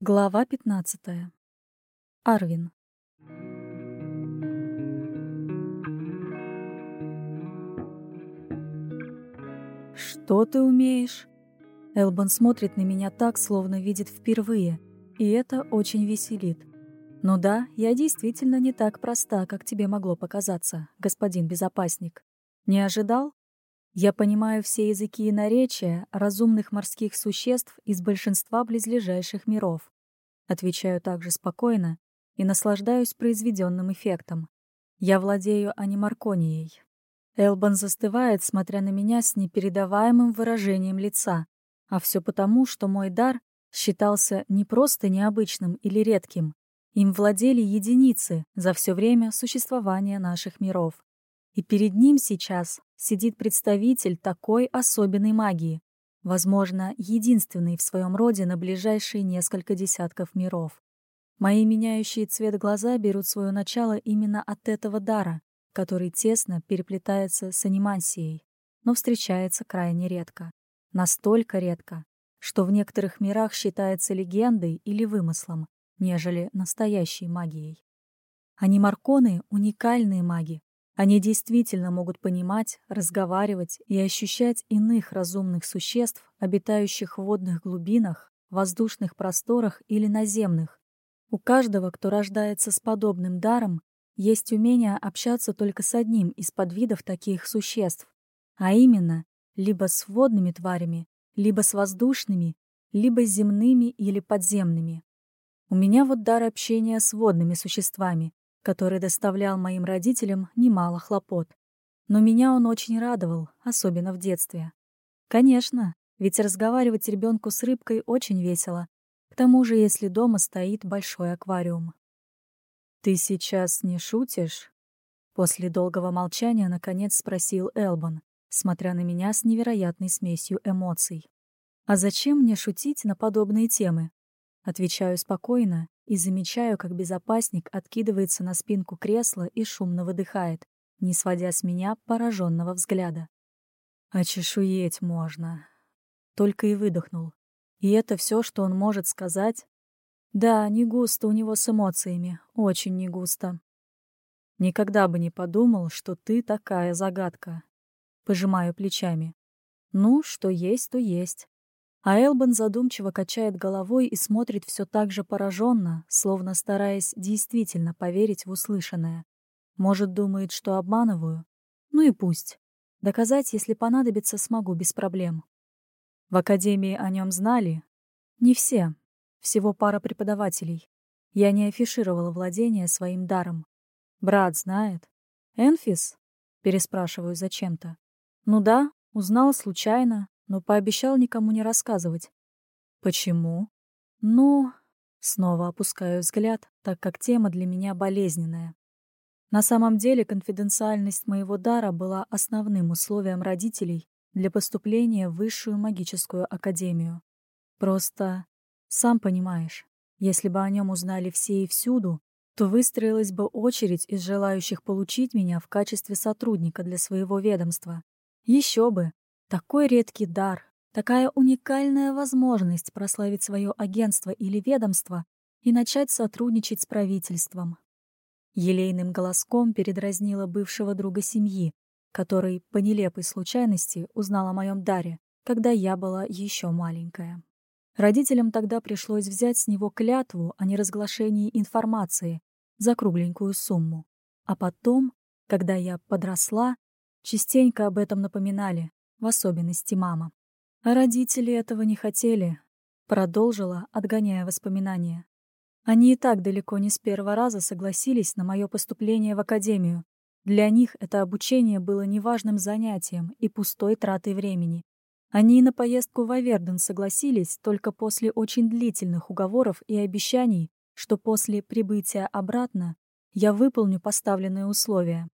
Глава 15. Арвин. «Что ты умеешь?» Элбан смотрит на меня так, словно видит впервые, и это очень веселит. «Ну да, я действительно не так проста, как тебе могло показаться, господин безопасник. Не ожидал?» Я понимаю все языки и наречия разумных морских существ из большинства близлежащих миров. Отвечаю также спокойно и наслаждаюсь произведенным эффектом. Я владею анимарконией. Элбан застывает, смотря на меня с непередаваемым выражением лица. А все потому, что мой дар считался не просто необычным или редким. Им владели единицы за все время существования наших миров. И перед ним сейчас сидит представитель такой особенной магии, возможно, единственный в своем роде на ближайшие несколько десятков миров. Мои меняющие цвет глаза берут свое начало именно от этого дара, который тесно переплетается с анимансией, но встречается крайне редко. Настолько редко, что в некоторых мирах считается легендой или вымыслом, нежели настоящей магией. Анимарконы — уникальные маги, они действительно могут понимать, разговаривать и ощущать иных разумных существ, обитающих в водных глубинах, воздушных просторах или наземных. У каждого, кто рождается с подобным даром, есть умение общаться только с одним из подвидов таких существ, а именно либо с водными тварями, либо с воздушными, либо с земными или подземными. У меня вот дар общения с водными существами, который доставлял моим родителям немало хлопот. Но меня он очень радовал, особенно в детстве. Конечно, ведь разговаривать ребенку с рыбкой очень весело. К тому же, если дома стоит большой аквариум. «Ты сейчас не шутишь?» После долгого молчания, наконец, спросил Элбан, смотря на меня с невероятной смесью эмоций. «А зачем мне шутить на подобные темы?» Отвечаю спокойно и замечаю, как безопасник откидывается на спинку кресла и шумно выдыхает, не сводя с меня пораженного взгляда. А чешуеть можно. Только и выдохнул. И это все, что он может сказать? Да, не густо у него с эмоциями, очень не густо. Никогда бы не подумал, что ты такая загадка. Пожимаю плечами. Ну, что есть, то есть. А Элбан задумчиво качает головой и смотрит все так же пораженно, словно стараясь действительно поверить в услышанное. Может, думает, что обманываю? Ну и пусть. Доказать, если понадобится, смогу без проблем. В академии о нем знали? Не все. Всего пара преподавателей. Я не афишировала владение своим даром. Брат знает. Энфис? Переспрашиваю зачем-то. Ну да, узнал случайно, но пообещал никому не рассказывать. Почему? Ну, снова опускаю взгляд, так как тема для меня болезненная. На самом деле конфиденциальность моего дара была основным условием родителей для поступления в высшую магическую академию. Просто, сам понимаешь, если бы о нем узнали все и всюду, то выстроилась бы очередь из желающих получить меня в качестве сотрудника для своего ведомства. Еще бы, такой редкий дар, такая уникальная возможность прославить свое агентство или ведомство и начать сотрудничать с правительством. Елейным голоском передразнила бывшего друга семьи, который по нелепой случайности узнал о моем даре, когда я была еще маленькая. Родителям тогда пришлось взять с него клятву о неразглашении информации за кругленькую сумму. А потом, когда я подросла, частенько об этом напоминали, в особенности мама. А родители этого не хотели, продолжила, отгоняя воспоминания. Они и так далеко не с первого раза согласились на мое поступление в академию. Для них это обучение было неважным занятием и пустой тратой времени. Они на поездку в Аверден согласились только после очень длительных уговоров и обещаний, что после прибытия обратно я выполню поставленные условия.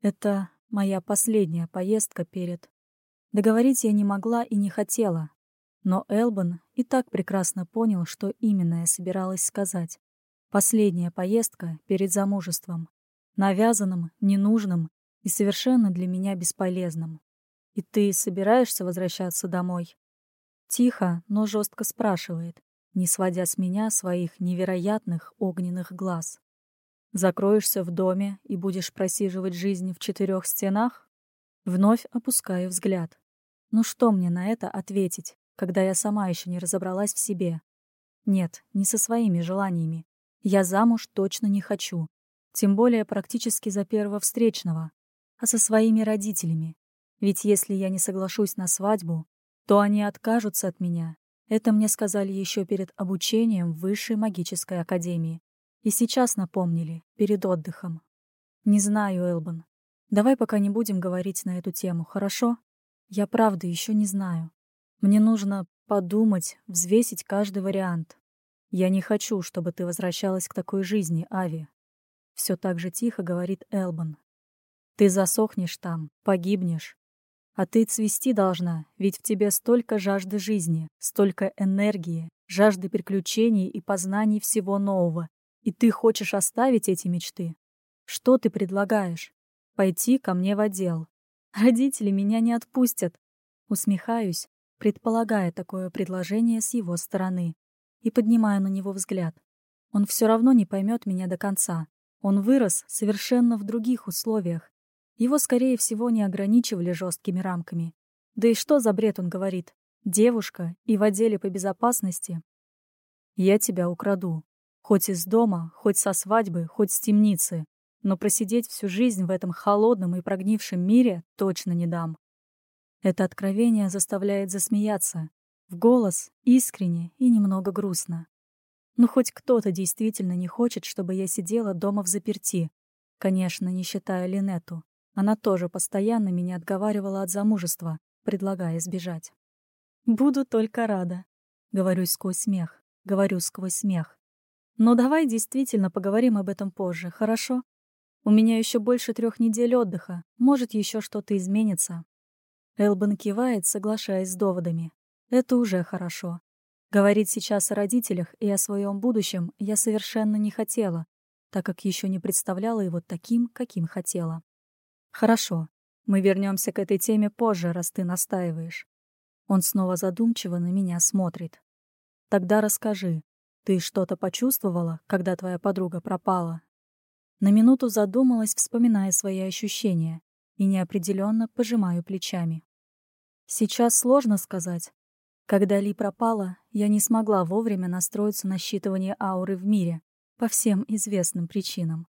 Это моя последняя поездка перед Договорить я не могла и не хотела, но Элбан и так прекрасно понял, что именно я собиралась сказать. Последняя поездка перед замужеством. Навязанным, ненужным и совершенно для меня бесполезным. «И ты собираешься возвращаться домой?» Тихо, но жестко спрашивает, не сводя с меня своих невероятных огненных глаз. «Закроешься в доме и будешь просиживать жизнь в четырех стенах?» Вновь опускаю взгляд. Ну что мне на это ответить, когда я сама еще не разобралась в себе? Нет, не со своими желаниями. Я замуж точно не хочу. Тем более практически за первого встречного. А со своими родителями. Ведь если я не соглашусь на свадьбу, то они откажутся от меня. Это мне сказали еще перед обучением в Высшей магической академии. И сейчас напомнили, перед отдыхом. Не знаю, Элбан. Давай пока не будем говорить на эту тему, хорошо? Я правда еще не знаю. Мне нужно подумать, взвесить каждый вариант. Я не хочу, чтобы ты возвращалась к такой жизни, Ави. Все так же тихо говорит Элбан. Ты засохнешь там, погибнешь. А ты цвести должна, ведь в тебе столько жажды жизни, столько энергии, жажды приключений и познаний всего нового. И ты хочешь оставить эти мечты? Что ты предлагаешь? Пойти ко мне в отдел. Родители меня не отпустят. Усмехаюсь, предполагая такое предложение с его стороны, и поднимаю на него взгляд. Он все равно не поймет меня до конца. Он вырос совершенно в других условиях, его, скорее всего, не ограничивали жесткими рамками. Да и что за бред он говорит? Девушка и в отделе по безопасности. Я тебя украду. Хоть из дома, хоть со свадьбы, хоть с темницы. Но просидеть всю жизнь в этом холодном и прогнившем мире точно не дам. Это откровение заставляет засмеяться. В голос, искренне и немного грустно. Ну, хоть кто-то действительно не хочет, чтобы я сидела дома в заперти. Конечно, не считая Линету. Она тоже постоянно меня отговаривала от замужества, предлагая сбежать. «Буду только рада», — говорю сквозь смех, говорю сквозь смех. «Но давай действительно поговорим об этом позже, хорошо? У меня еще больше трех недель отдыха, может, еще что-то изменится». Элбан кивает, соглашаясь с доводами. Это уже хорошо. Говорить сейчас о родителях и о своем будущем я совершенно не хотела, так как еще не представляла его таким, каким хотела. Хорошо, мы вернемся к этой теме позже, раз ты настаиваешь. Он снова задумчиво на меня смотрит. Тогда расскажи, ты что-то почувствовала, когда твоя подруга пропала? На минуту задумалась, вспоминая свои ощущения, и неопределенно пожимаю плечами. Сейчас сложно сказать. Когда Ли пропала, я не смогла вовремя настроиться на считывание ауры в мире, по всем известным причинам.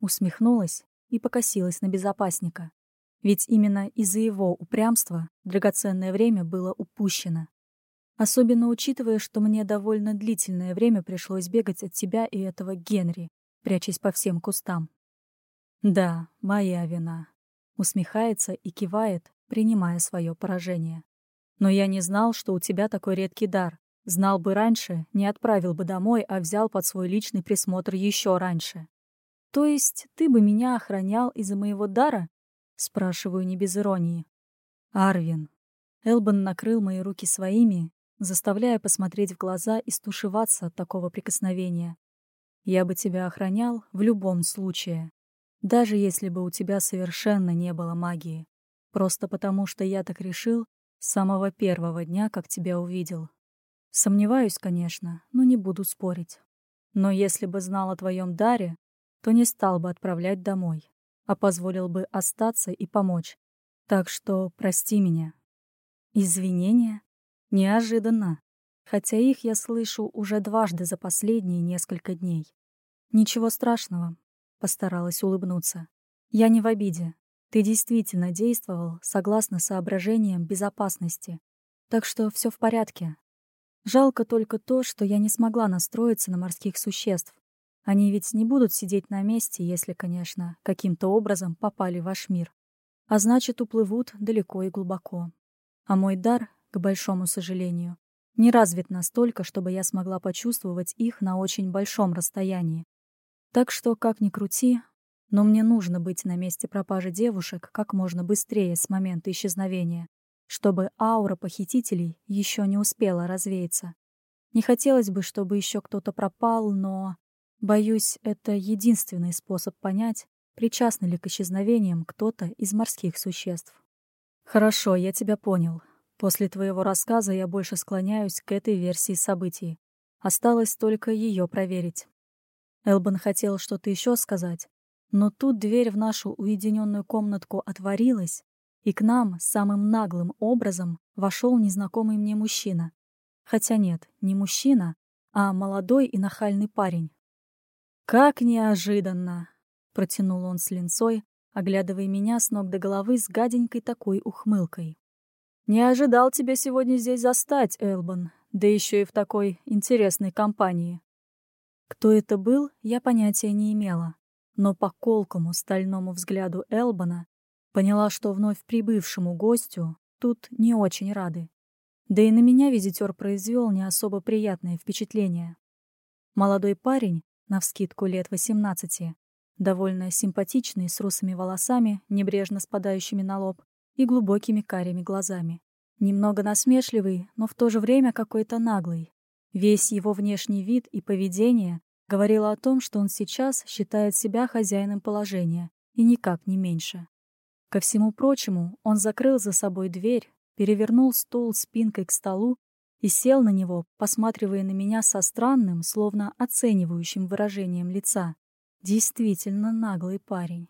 Усмехнулась и покосилась на безопасника. Ведь именно из-за его упрямства драгоценное время было упущено. Особенно учитывая, что мне довольно длительное время пришлось бегать от тебя и этого Генри, прячась по всем кустам. «Да, моя вина», — усмехается и кивает, принимая свое поражение. «Но я не знал, что у тебя такой редкий дар. Знал бы раньше, не отправил бы домой, а взял под свой личный присмотр еще раньше. «То есть ты бы меня охранял из-за моего дара?» Спрашиваю не без иронии. «Арвин». Элбан накрыл мои руки своими, заставляя посмотреть в глаза и стушеваться от такого прикосновения. «Я бы тебя охранял в любом случае, даже если бы у тебя совершенно не было магии. Просто потому, что я так решил с самого первого дня, как тебя увидел. Сомневаюсь, конечно, но не буду спорить. Но если бы знал о твоем даре, то не стал бы отправлять домой, а позволил бы остаться и помочь. Так что прости меня. Извинения? Неожиданно. Хотя их я слышу уже дважды за последние несколько дней. Ничего страшного. Постаралась улыбнуться. Я не в обиде. Ты действительно действовал согласно соображениям безопасности. Так что все в порядке. Жалко только то, что я не смогла настроиться на морских существ, они ведь не будут сидеть на месте, если, конечно, каким-то образом попали в ваш мир. А значит, уплывут далеко и глубоко. А мой дар, к большому сожалению, не развит настолько, чтобы я смогла почувствовать их на очень большом расстоянии. Так что, как ни крути, но мне нужно быть на месте пропажи девушек как можно быстрее с момента исчезновения, чтобы аура похитителей еще не успела развеяться. Не хотелось бы, чтобы еще кто-то пропал, но... Боюсь, это единственный способ понять, причастны ли к исчезновениям кто-то из морских существ. Хорошо, я тебя понял. После твоего рассказа я больше склоняюсь к этой версии событий. Осталось только ее проверить. Элбан хотел что-то еще сказать, но тут дверь в нашу уединенную комнатку отворилась, и к нам самым наглым образом вошел незнакомый мне мужчина. Хотя нет, не мужчина, а молодой и нахальный парень. «Как неожиданно!» — протянул он с линцой, оглядывая меня с ног до головы с гаденькой такой ухмылкой. «Не ожидал тебя сегодня здесь застать, Элбан, да еще и в такой интересной компании». Кто это был, я понятия не имела, но по колкому стальному взгляду Элбана поняла, что вновь прибывшему гостю тут не очень рады. Да и на меня визитер произвел не особо приятное впечатление. Молодой парень, навскидку лет 18, довольно симпатичный, с русыми волосами, небрежно спадающими на лоб, и глубокими карими глазами. Немного насмешливый, но в то же время какой-то наглый. Весь его внешний вид и поведение говорило о том, что он сейчас считает себя хозяином положения, и никак не меньше. Ко всему прочему, он закрыл за собой дверь, перевернул стул спинкой к столу и сел на него, посматривая на меня со странным, словно оценивающим выражением лица. Действительно наглый парень.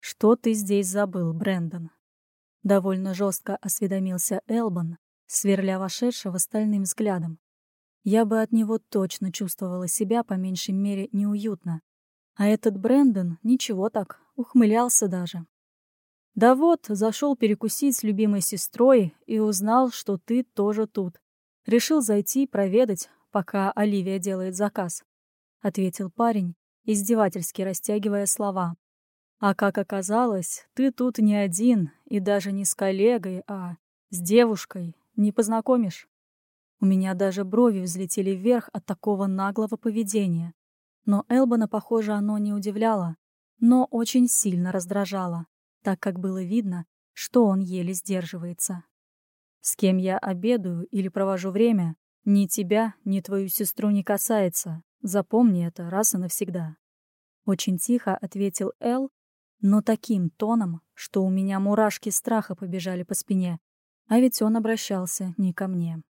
«Что ты здесь забыл, Брэндон?» Довольно жестко осведомился Элбан, сверля вошедшего стальным взглядом. Я бы от него точно чувствовала себя по меньшей мере неуютно. А этот Брэндон ничего так, ухмылялся даже. Да вот, зашел перекусить с любимой сестрой и узнал, что ты тоже тут. Решил зайти проведать, пока Оливия делает заказ. Ответил парень, издевательски растягивая слова. А как оказалось, ты тут не один, и даже не с коллегой, а с девушкой. Не познакомишь? У меня даже брови взлетели вверх от такого наглого поведения. Но Элбана, похоже, оно не удивляло, но очень сильно раздражало так как было видно, что он еле сдерживается. «С кем я обедаю или провожу время, ни тебя, ни твою сестру не касается. Запомни это раз и навсегда». Очень тихо ответил Эл, но таким тоном, что у меня мурашки страха побежали по спине, а ведь он обращался не ко мне.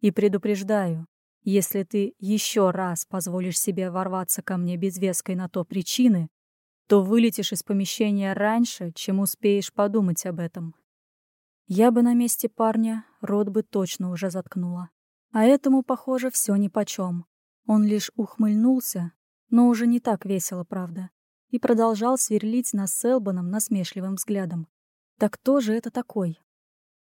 «И предупреждаю, если ты еще раз позволишь себе ворваться ко мне без веской на то причины, то вылетишь из помещения раньше, чем успеешь подумать об этом. Я бы на месте парня рот бы точно уже заткнула. А этому, похоже, все нипочем. Он лишь ухмыльнулся, но уже не так весело, правда, и продолжал сверлить нас с Элбаном насмешливым взглядом. Так кто же это такой?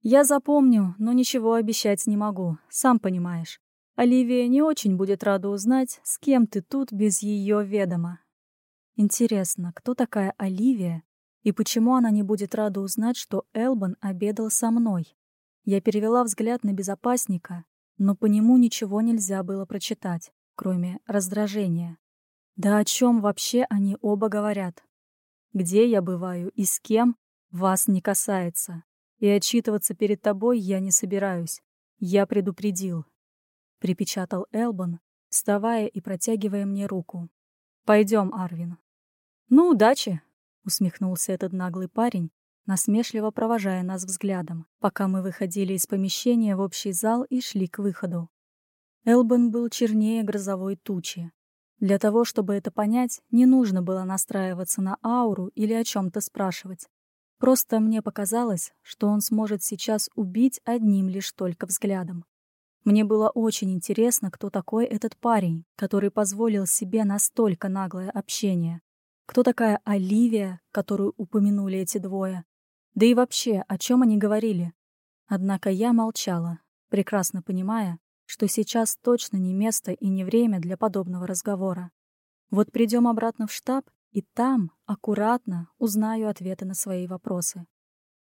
Я запомню, но ничего обещать не могу, сам понимаешь. Оливия не очень будет рада узнать, с кем ты тут без ее ведома. Интересно, кто такая Оливия и почему она не будет рада узнать, что Элбан обедал со мной? Я перевела взгляд на безопасника, но по нему ничего нельзя было прочитать, кроме раздражения. Да о чем вообще они оба говорят? Где я бываю и с кем, вас не касается. И отчитываться перед тобой я не собираюсь. Я предупредил. Припечатал Элбан, вставая и протягивая мне руку. Пойдем, Арвин. «Ну, удачи!» — усмехнулся этот наглый парень, насмешливо провожая нас взглядом, пока мы выходили из помещения в общий зал и шли к выходу. Элбен был чернее грозовой тучи. Для того, чтобы это понять, не нужно было настраиваться на ауру или о чем-то спрашивать. Просто мне показалось, что он сможет сейчас убить одним лишь только взглядом. Мне было очень интересно, кто такой этот парень, который позволил себе настолько наглое общение. Кто такая Оливия, которую упомянули эти двое? Да и вообще, о чем они говорили? Однако я молчала, прекрасно понимая, что сейчас точно не место и не время для подобного разговора. Вот придем обратно в штаб, и там, аккуратно, узнаю ответы на свои вопросы.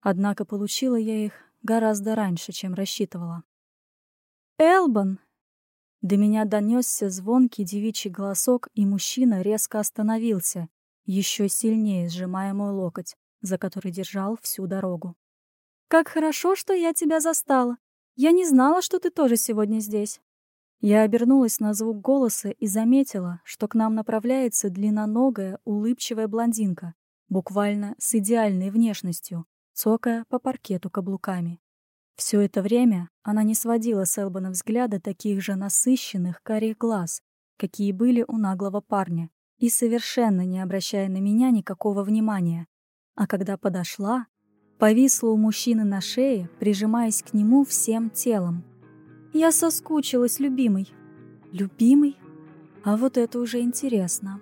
Однако получила я их гораздо раньше, чем рассчитывала. «Элбан!» До меня донесся звонкий девичий голосок, и мужчина резко остановился, еще сильнее сжимая мой локоть, за который держал всю дорогу. «Как хорошо, что я тебя застала! Я не знала, что ты тоже сегодня здесь!» Я обернулась на звук голоса и заметила, что к нам направляется длинноногая, улыбчивая блондинка, буквально с идеальной внешностью, цокая по паркету каблуками. Все это время она не сводила с Элбана взгляда таких же насыщенных карих глаз, какие были у наглого парня, и совершенно не обращая на меня никакого внимания. А когда подошла, повисла у мужчины на шее, прижимаясь к нему всем телом. Я соскучилась, любимый. Любимый? А вот это уже интересно.